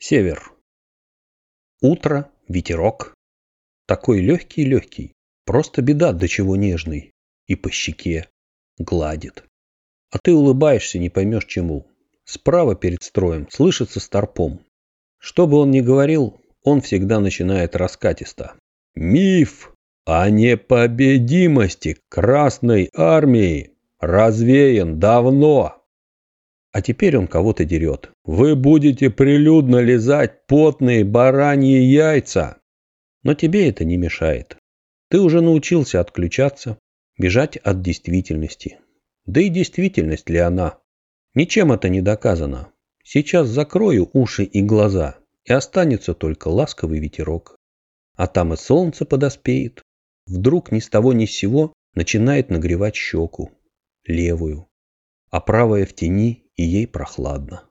Север. Утро, ветерок. Такой легкий-легкий, просто беда до чего нежный. И по щеке гладит. А ты улыбаешься, не поймешь чему. Справа перед строем слышится старпом. Что бы он ни говорил, он всегда начинает раскатисто. Миф о непобедимости Красной Армии развеян давно. А теперь он кого-то дерет. Вы будете прилюдно лизать потные бараньи яйца. Но тебе это не мешает. Ты уже научился отключаться, бежать от действительности. Да и действительность ли она? Ничем это не доказано. Сейчас закрою уши и глаза, и останется только ласковый ветерок. А там и солнце подоспеет. Вдруг ни с того ни с сего начинает нагревать щеку, левую, а правая в тени и ей прохладно.